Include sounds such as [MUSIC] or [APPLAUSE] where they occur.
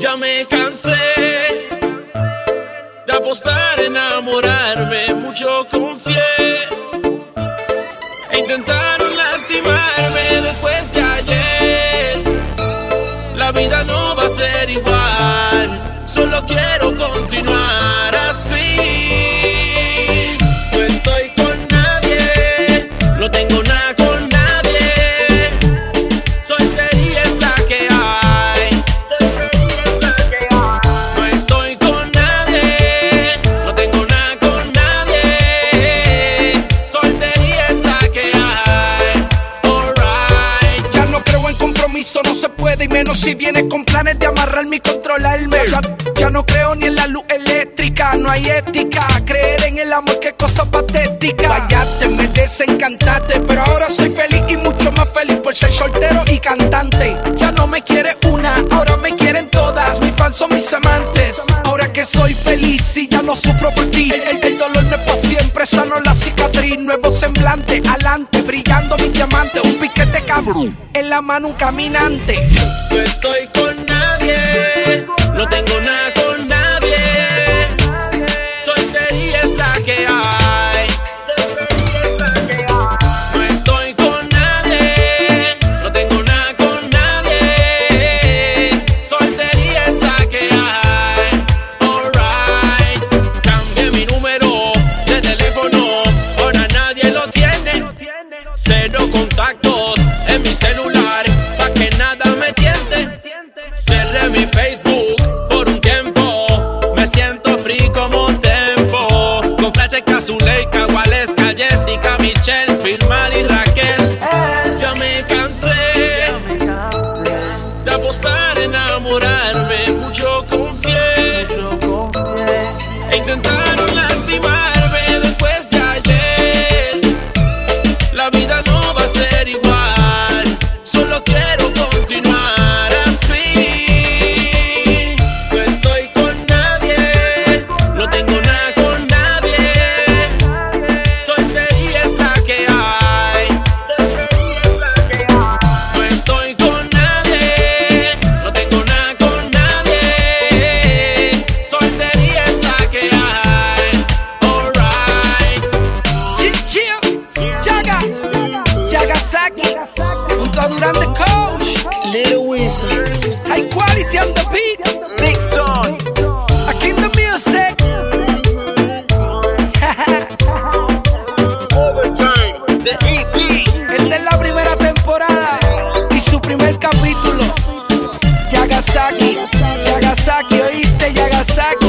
Ya me cansé de apostar, enamorarme, mucho confié. E intentaron lastimarme después de ayer. La vida no va a ser igual, solo quiero continuar así. Puede y menos si viene con planes de amarrarme y controlarme. Ya, ya no creo ni en la luz eléctrica, no hay ética. Creer en el amor, qué cosa patética. Vayate, me desencantaste, pero ahora soy feliz y mucho más feliz por ser soltero y cantante. Ya no me quiere una, ahora me quieren todas. Mis fans son mis amantes. Ahora que soy feliz y ya no sufro por ti. El, el- el dolor no es para siempre, sano la cicatriz. Nuevo semblante, alante, brillando mi diamante. Un en la mano un caminante. No estoy con nadie, Junto a Durán the Coach, Little Wizard, High Quality on the beat, Big Don, aquí en the music. [LAUGHS] Overtime, the EP. Esta es la primera temporada y su primer capítulo. Yagasaki, Yagasaki, oíste Yagasaki,